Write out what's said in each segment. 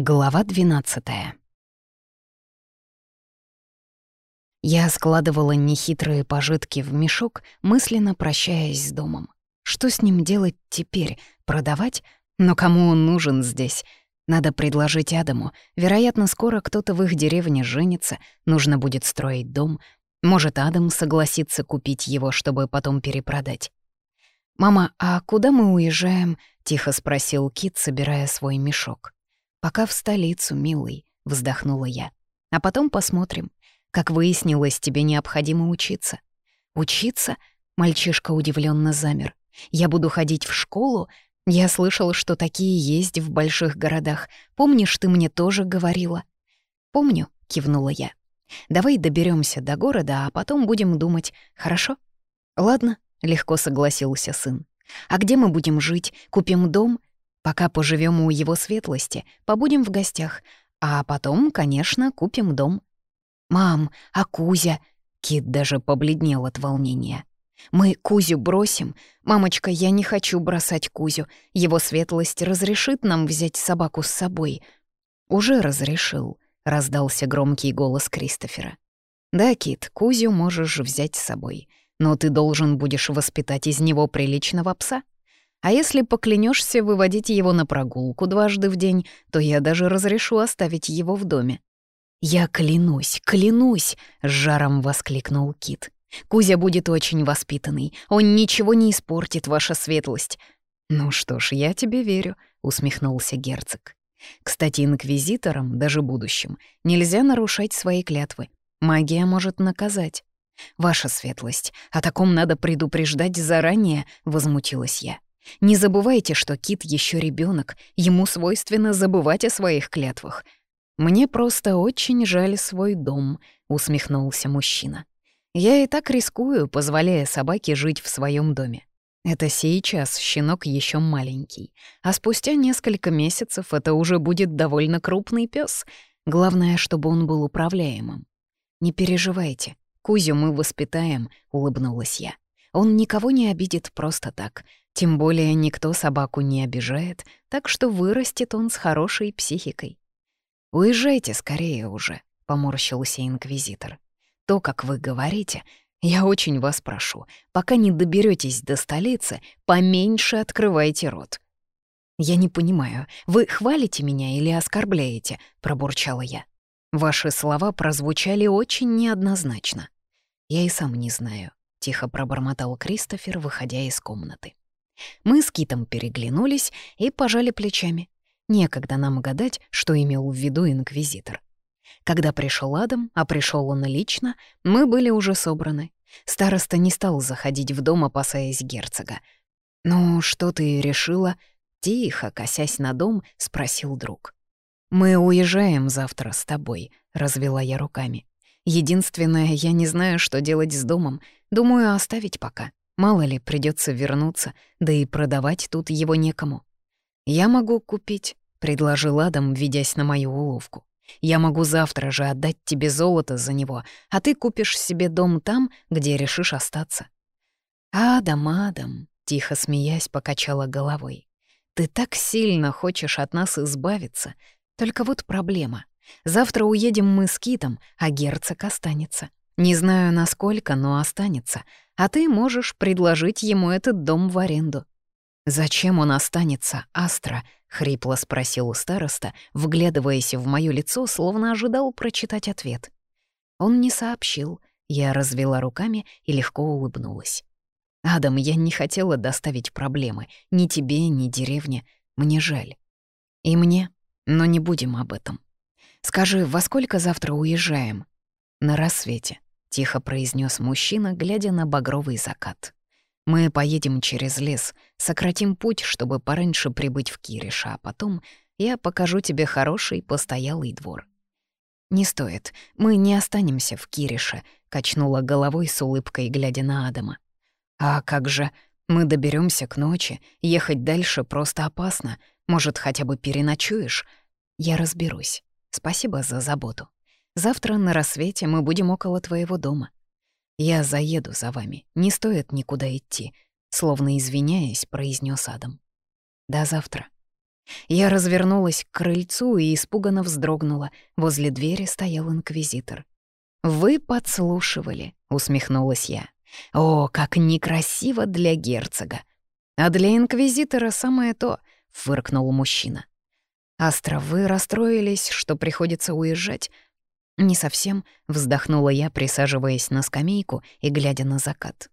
Глава 12 Я складывала нехитрые пожитки в мешок, мысленно прощаясь с домом. Что с ним делать теперь? Продавать? Но кому он нужен здесь? Надо предложить Адаму. Вероятно, скоро кто-то в их деревне женится, нужно будет строить дом. Может, Адам согласится купить его, чтобы потом перепродать. «Мама, а куда мы уезжаем?» — тихо спросил Кит, собирая свой мешок. «Пока в столицу, милый», — вздохнула я. «А потом посмотрим. Как выяснилось, тебе необходимо учиться». «Учиться?» — мальчишка удивленно замер. «Я буду ходить в школу? Я слышал, что такие есть в больших городах. Помнишь, ты мне тоже говорила?» «Помню», — кивнула я. «Давай доберемся до города, а потом будем думать, хорошо?» «Ладно», — легко согласился сын. «А где мы будем жить? Купим дом? Пока поживем у его светлости, побудем в гостях, а потом, конечно, купим дом». «Мам, а Кузя?» Кит даже побледнел от волнения. «Мы Кузю бросим? Мамочка, я не хочу бросать Кузю. Его светлость разрешит нам взять собаку с собой». «Уже разрешил», — раздался громкий голос Кристофера. «Да, Кит, Кузю можешь взять с собой, но ты должен будешь воспитать из него приличного пса. А если поклянешься выводить его на прогулку дважды в день, то я даже разрешу оставить его в доме». «Я клянусь, клянусь!» — с жаром воскликнул Кит. Кузя будет очень воспитанный, он ничего не испортит, ваша светлость». «Ну что ж, я тебе верю», — усмехнулся герцог. «Кстати, инквизиторам, даже будущим, нельзя нарушать свои клятвы. Магия может наказать». «Ваша светлость, о таком надо предупреждать заранее», — возмутилась я. «Не забывайте, что Кит еще ребенок, ему свойственно забывать о своих клятвах». «Мне просто очень жаль свой дом», — усмехнулся мужчина. Я и так рискую, позволяя собаке жить в своем доме. Это сейчас щенок еще маленький, а спустя несколько месяцев это уже будет довольно крупный пес. Главное, чтобы он был управляемым. «Не переживайте, Кузю мы воспитаем», — улыбнулась я. «Он никого не обидит просто так, тем более никто собаку не обижает, так что вырастет он с хорошей психикой». «Уезжайте скорее уже», — поморщился инквизитор то, как вы говорите, я очень вас прошу, пока не доберетесь до столицы, поменьше открывайте рот». «Я не понимаю, вы хвалите меня или оскорбляете?» — пробурчала я. «Ваши слова прозвучали очень неоднозначно». «Я и сам не знаю», — тихо пробормотал Кристофер, выходя из комнаты. Мы с Китом переглянулись и пожали плечами. Некогда нам гадать, что имел в виду инквизитор. Когда пришел Адам, а пришел он лично, мы были уже собраны. Староста не стал заходить в дом, опасаясь герцога. «Ну, что ты решила?» Тихо, косясь на дом, спросил друг. «Мы уезжаем завтра с тобой», — развела я руками. «Единственное, я не знаю, что делать с домом. Думаю, оставить пока. Мало ли, придется вернуться, да и продавать тут его некому». «Я могу купить», — предложил Адам, ведясь на мою уловку. Я могу завтра же отдать тебе золото за него, а ты купишь себе дом там, где решишь остаться». «Адам, Адам», — тихо смеясь, покачала головой. «Ты так сильно хочешь от нас избавиться. Только вот проблема. Завтра уедем мы с Китом, а герцог останется. Не знаю, насколько, но останется. А ты можешь предложить ему этот дом в аренду. «Зачем он останется, Астра?» — хрипло спросил староста, вглядываясь в моё лицо, словно ожидал прочитать ответ. Он не сообщил. Я развела руками и легко улыбнулась. «Адам, я не хотела доставить проблемы. Ни тебе, ни деревне. Мне жаль. И мне. Но не будем об этом. Скажи, во сколько завтра уезжаем?» «На рассвете», — тихо произнес мужчина, глядя на багровый закат. Мы поедем через лес, сократим путь, чтобы пораньше прибыть в Кириша, а потом я покажу тебе хороший постоялый двор». «Не стоит, мы не останемся в Кирише», — качнула головой с улыбкой, глядя на Адама. «А как же? Мы доберемся к ночи, ехать дальше просто опасно. Может, хотя бы переночуешь? Я разберусь. Спасибо за заботу. Завтра на рассвете мы будем около твоего дома. «Я заеду за вами, не стоит никуда идти», — словно извиняясь, произнес Адам. «До завтра». Я развернулась к крыльцу и испуганно вздрогнула. Возле двери стоял инквизитор. «Вы подслушивали», — усмехнулась я. «О, как некрасиво для герцога!» «А для инквизитора самое то», — фыркнул мужчина. «Астра, вы расстроились, что приходится уезжать?» «Не совсем», — вздохнула я, присаживаясь на скамейку и глядя на закат.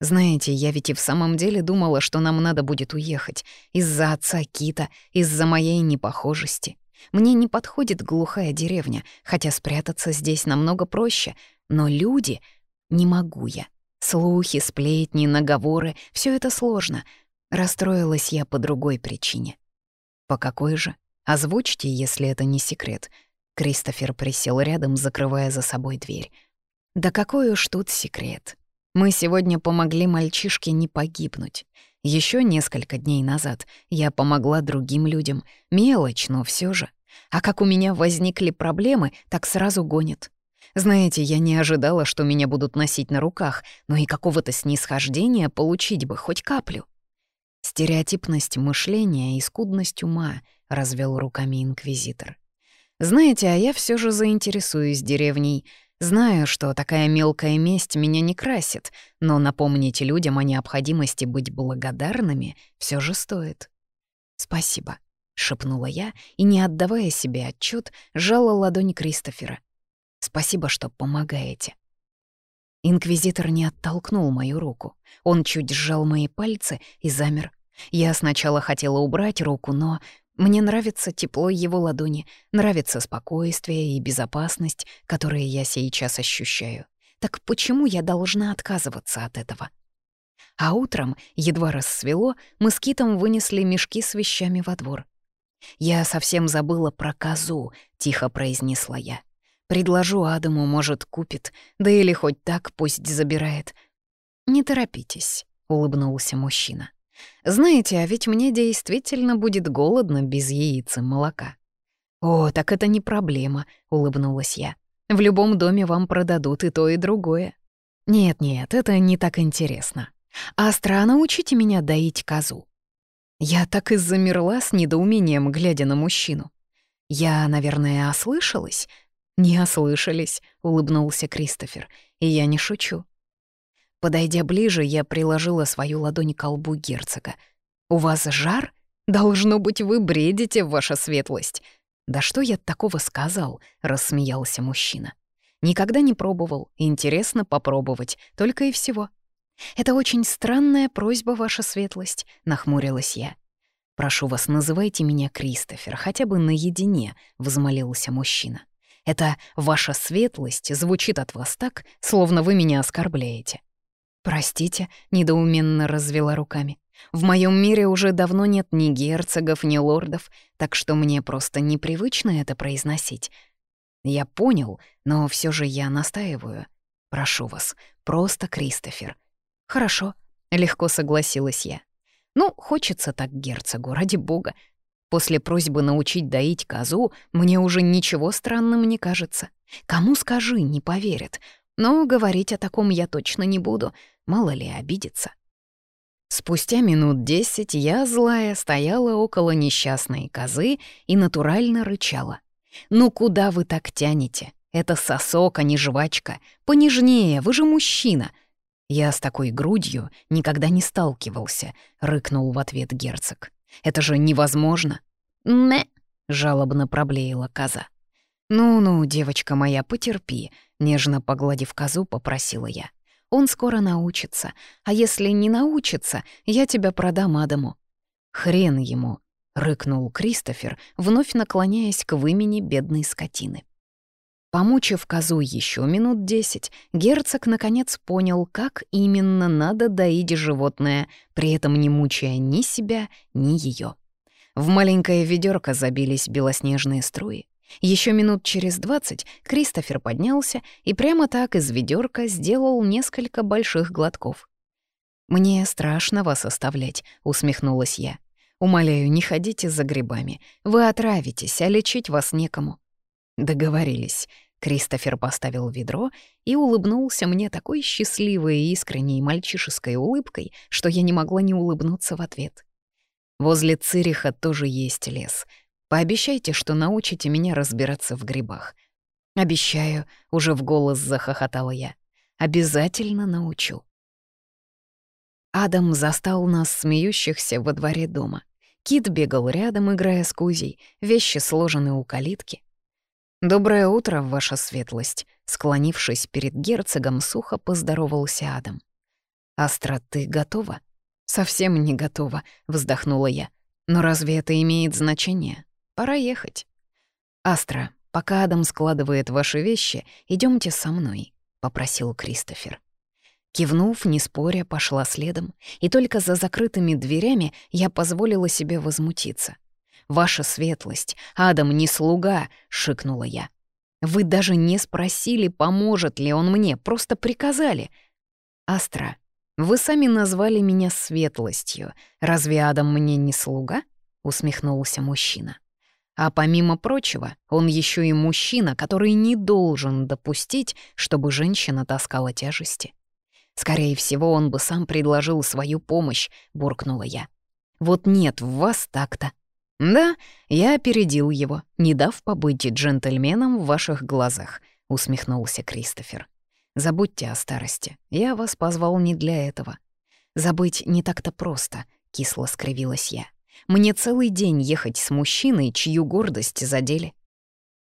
«Знаете, я ведь и в самом деле думала, что нам надо будет уехать. Из-за отца Кита, из-за моей непохожести. Мне не подходит глухая деревня, хотя спрятаться здесь намного проще. Но люди... Не могу я. Слухи, сплетни, наговоры — все это сложно. Расстроилась я по другой причине. По какой же? Озвучьте, если это не секрет. Кристофер присел рядом, закрывая за собой дверь. Да какой уж тут секрет. Мы сегодня помогли мальчишке не погибнуть. Еще несколько дней назад я помогла другим людям. Мелочь, но все же. А как у меня возникли проблемы, так сразу гонит. Знаете, я не ожидала, что меня будут носить на руках, но и какого-то снисхождения получить бы хоть каплю. Стереотипность мышления и скудность ума, развел руками инквизитор. Знаете, а я все же заинтересуюсь деревней. Знаю, что такая мелкая месть меня не красит, но напомнить людям о необходимости быть благодарными все же стоит. «Спасибо», — шепнула я и, не отдавая себе отчет, сжала ладонь Кристофера. «Спасибо, что помогаете». Инквизитор не оттолкнул мою руку. Он чуть сжал мои пальцы и замер. Я сначала хотела убрать руку, но мне нравится тепло его ладони, нравится спокойствие и безопасность, которые я сейчас ощущаю. Так почему я должна отказываться от этого? А утром, едва рассвело, мы с Китом вынесли мешки с вещами во двор. «Я совсем забыла про козу», — тихо произнесла я. «Предложу Адаму, может, купит, да или хоть так пусть забирает». «Не торопитесь», — улыбнулся мужчина. Знаете, а ведь мне действительно будет голодно без яиц и молока. «О, так это не проблема», — улыбнулась я. «В любом доме вам продадут и то, и другое». «Нет-нет, это не так интересно. Астра, научите меня доить козу». Я так и замерла с недоумением, глядя на мужчину. «Я, наверное, ослышалась?» «Не ослышались», — улыбнулся Кристофер. «И я не шучу. Подойдя ближе, я приложила свою ладонь к колбу герцога. «У вас жар? Должно быть, вы бредите, ваша светлость!» «Да что я такого сказал?» — рассмеялся мужчина. «Никогда не пробовал. Интересно попробовать. Только и всего». «Это очень странная просьба, ваша светлость», — нахмурилась я. «Прошу вас, называйте меня Кристофер, хотя бы наедине», — взмолился мужчина. «Это «ваша светлость» звучит от вас так, словно вы меня оскорбляете». «Простите», — недоуменно развела руками. «В моем мире уже давно нет ни герцогов, ни лордов, так что мне просто непривычно это произносить. Я понял, но все же я настаиваю. Прошу вас, просто Кристофер». «Хорошо», — легко согласилась я. «Ну, хочется так герцогу, ради бога. После просьбы научить доить козу мне уже ничего странным не кажется. Кому скажи, не поверят. Но говорить о таком я точно не буду, мало ли обидится. Спустя минут десять я, злая, стояла около несчастной козы и натурально рычала. «Ну куда вы так тянете? Это сосок, а не жвачка. Понежнее, вы же мужчина!» «Я с такой грудью никогда не сталкивался», — рыкнул в ответ герцог. «Это же невозможно!» «Мэ!» — жалобно проблеяла коза. «Ну-ну, девочка моя, потерпи», — нежно погладив козу, попросила я. «Он скоро научится, а если не научится, я тебя продам Адаму». «Хрен ему», — рыкнул Кристофер, вновь наклоняясь к вымени бедной скотины. Помучив козу еще минут десять, герцог наконец понял, как именно надо доить животное, при этом не мучая ни себя, ни ее. В маленькое ведерко забились белоснежные струи. Еще минут через двадцать Кристофер поднялся и прямо так из ведерка сделал несколько больших глотков. «Мне страшно вас оставлять», — усмехнулась я. «Умоляю, не ходите за грибами. Вы отравитесь, а лечить вас некому». Договорились. Кристофер поставил ведро и улыбнулся мне такой счастливой и искренней мальчишеской улыбкой, что я не могла не улыбнуться в ответ. Возле Цириха тоже есть лес. Пообещайте, что научите меня разбираться в грибах. Обещаю, уже в голос захохотала я. Обязательно научу. Адам застал нас смеющихся во дворе дома. Кит бегал рядом, играя с Кузей, вещи сложены у калитки. «Доброе утро, ваша светлость», — склонившись перед герцогом, сухо поздоровался Адам. «Астра, ты готова?» «Совсем не готова», — вздохнула я. «Но разве это имеет значение? Пора ехать». «Астра, пока Адам складывает ваши вещи, идемте со мной», — попросил Кристофер. Кивнув, не споря, пошла следом, и только за закрытыми дверями я позволила себе возмутиться. «Ваша светлость, Адам не слуга!» — шикнула я. «Вы даже не спросили, поможет ли он мне, просто приказали». «Астра, вы сами назвали меня светлостью. Разве Адам мне не слуга?» — усмехнулся мужчина. А помимо прочего, он еще и мужчина, который не должен допустить, чтобы женщина таскала тяжести. Скорее всего, он бы сам предложил свою помощь, буркнула я. Вот нет в вас так-то. Да, я опередил его, не дав побыть джентльменом в ваших глазах, усмехнулся Кристофер. Забудьте о старости. Я вас позвал не для этого. Забыть не так-то просто, кисло скривилась я. Мне целый день ехать с мужчиной, чью гордость задели.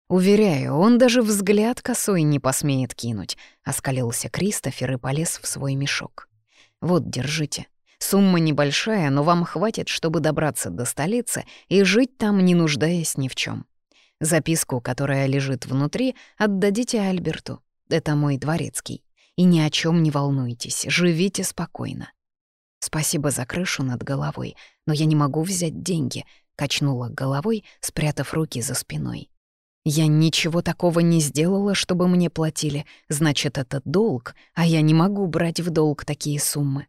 «Уверяю, он даже взгляд косой не посмеет кинуть», — оскалился Кристофер и полез в свой мешок. «Вот, держите. Сумма небольшая, но вам хватит, чтобы добраться до столицы и жить там, не нуждаясь ни в чем. Записку, которая лежит внутри, отдадите Альберту. Это мой дворецкий. И ни о чем не волнуйтесь, живите спокойно». «Спасибо за крышу над головой, но я не могу взять деньги», — качнула головой, спрятав руки за спиной. Я ничего такого не сделала, чтобы мне платили. Значит, это долг, а я не могу брать в долг такие суммы.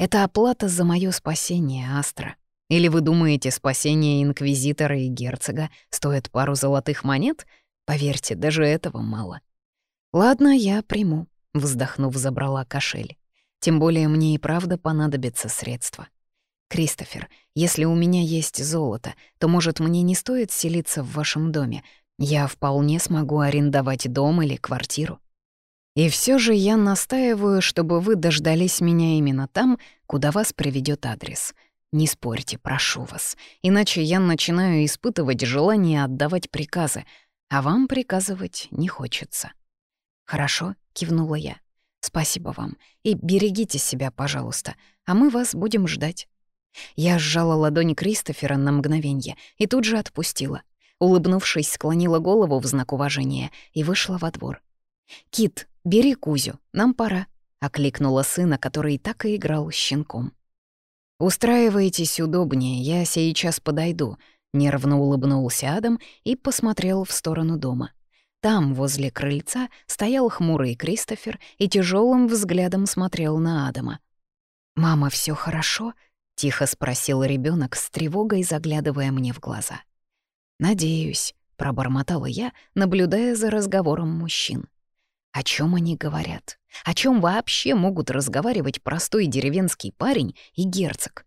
Это оплата за мое спасение, Астра. Или вы думаете, спасение инквизитора и герцога стоит пару золотых монет? Поверьте, даже этого мало. Ладно, я приму, вздохнув, забрала кошель. Тем более мне и правда понадобятся средства. Кристофер, если у меня есть золото, то, может, мне не стоит селиться в вашем доме, я вполне смогу арендовать дом или квартиру. И все же я настаиваю, чтобы вы дождались меня именно там, куда вас приведет адрес. Не спорьте, прошу вас, иначе я начинаю испытывать желание отдавать приказы, а вам приказывать не хочется. «Хорошо», — кивнула я. «Спасибо вам. И берегите себя, пожалуйста, а мы вас будем ждать». Я сжала ладонь Кристофера на мгновенье и тут же отпустила. Улыбнувшись, склонила голову в знак уважения и вышла во двор. «Кит, бери Кузю, нам пора», — окликнула сына, который так и играл щенком. «Устраивайтесь удобнее, я сейчас подойду», — нервно улыбнулся Адам и посмотрел в сторону дома. Там, возле крыльца, стоял хмурый Кристофер и тяжелым взглядом смотрел на Адама. «Мама, все хорошо?» — тихо спросил ребенок с тревогой, заглядывая мне в глаза. «Надеюсь», — пробормотала я, наблюдая за разговором мужчин. О чем они говорят? О чем вообще могут разговаривать простой деревенский парень и герцог?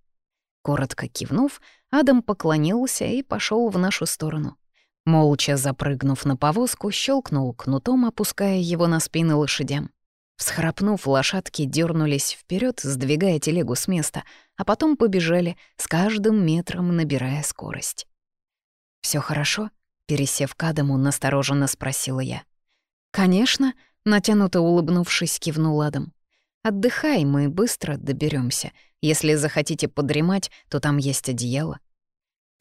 Коротко кивнув, Адам поклонился и пошел в нашу сторону. Молча запрыгнув на повозку, щелкнул кнутом, опуская его на спины лошадям. Всхрапнув, лошадки дернулись вперед, сдвигая телегу с места, а потом побежали, с каждым метром набирая скорость. Все хорошо?» — пересев к Адаму, настороженно спросила я. «Конечно», — натянуто улыбнувшись, кивнул Адам. «Отдыхай, мы быстро доберемся. Если захотите подремать, то там есть одеяло».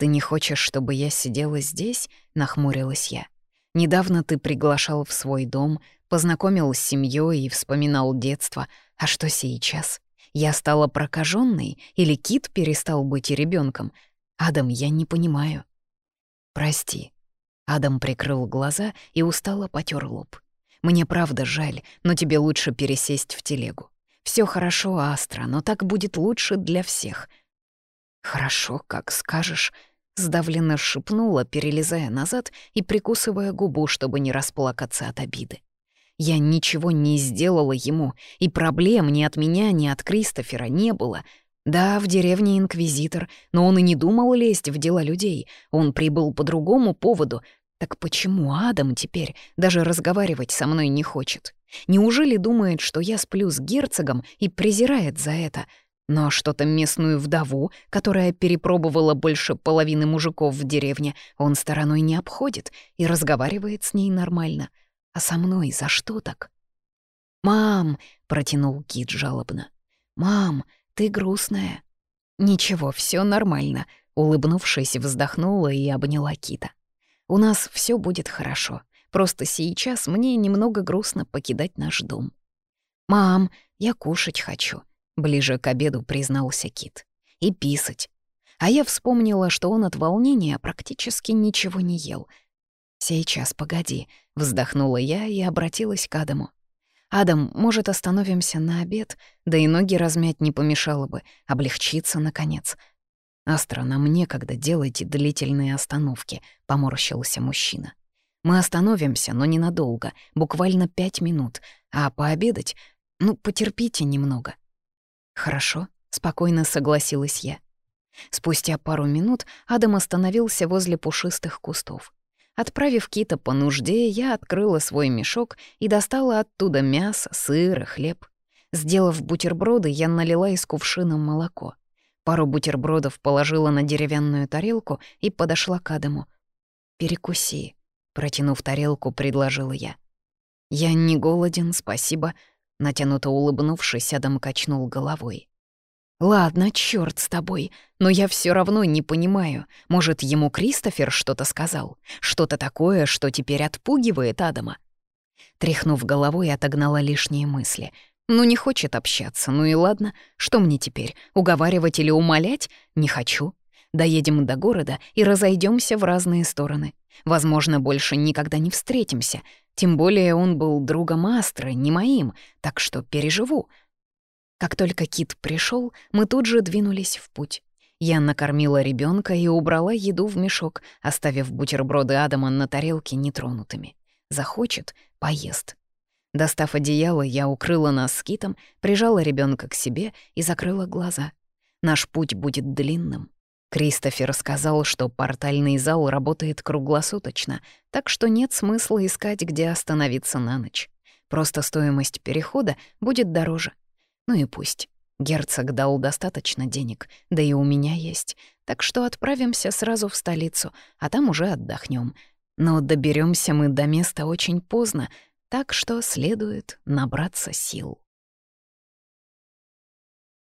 «Ты не хочешь, чтобы я сидела здесь?» — нахмурилась я. «Недавно ты приглашал в свой дом, познакомил с семьей и вспоминал детство. А что сейчас? Я стала прокаженной или Кит перестал быть ребенком? Адам, я не понимаю». «Прости». Адам прикрыл глаза и устало потер лоб. «Мне правда жаль, но тебе лучше пересесть в телегу. Все хорошо, Астра, но так будет лучше для всех». «Хорошо, как скажешь», — сдавленно шепнула, перелезая назад и прикусывая губу, чтобы не расплакаться от обиды. Я ничего не сделала ему, и проблем ни от меня, ни от Кристофера не было. Да, в деревне инквизитор, но он и не думал лезть в дела людей. Он прибыл по другому поводу. Так почему Адам теперь даже разговаривать со мной не хочет? Неужели думает, что я сплю с герцогом и презирает за это? Но что-то местную вдову, которая перепробовала больше половины мужиков в деревне, он стороной не обходит и разговаривает с ней нормально. А со мной за что так? «Мам!» — протянул Кит жалобно. «Мам, ты грустная». «Ничего, все нормально», — улыбнувшись, вздохнула и обняла Кита. «У нас все будет хорошо. Просто сейчас мне немного грустно покидать наш дом». «Мам, я кушать хочу», — ближе к обеду признался Кит. «И писать». А я вспомнила, что он от волнения практически ничего не ел. «Сейчас, погоди», — вздохнула я и обратилась к Адаму. «Адам, может, остановимся на обед? Да и ноги размять не помешало бы, облегчиться, наконец». «Астра, нам некогда делать длительные остановки», — поморщился мужчина. «Мы остановимся, но ненадолго, буквально пять минут, а пообедать, ну, потерпите немного». «Хорошо», — спокойно согласилась я. Спустя пару минут Адам остановился возле пушистых кустов. Отправив кита по нужде, я открыла свой мешок и достала оттуда мясо, сыр и хлеб. Сделав бутерброды, я налила из кувшина молоко. Пару бутербродов положила на деревянную тарелку и подошла к Адаму. «Перекуси», — протянув тарелку, предложила я. «Я не голоден, спасибо», — натянуто улыбнувшись, Адам качнул головой. «Ладно, чёрт с тобой, но я всё равно не понимаю. Может, ему Кристофер что-то сказал? Что-то такое, что теперь отпугивает Адама?» Тряхнув головой, отогнала лишние мысли. «Ну, не хочет общаться, ну и ладно. Что мне теперь, уговаривать или умолять? Не хочу. Доедем до города и разойдемся в разные стороны. Возможно, больше никогда не встретимся. Тем более он был другом Астры, не моим, так что переживу. Как только Кит пришел, мы тут же двинулись в путь. Я накормила ребенка и убрала еду в мешок, оставив бутерброды Адама на тарелке нетронутыми. Захочет — поест. Достав одеяло, я укрыла нас с Китом, прижала ребенка к себе и закрыла глаза. Наш путь будет длинным. Кристофер сказал, что портальный зал работает круглосуточно, так что нет смысла искать, где остановиться на ночь. Просто стоимость перехода будет дороже. Ну и пусть. Герцог дал достаточно денег, да и у меня есть. Так что отправимся сразу в столицу, а там уже отдохнем. Но доберемся мы до места очень поздно, так что следует набраться сил.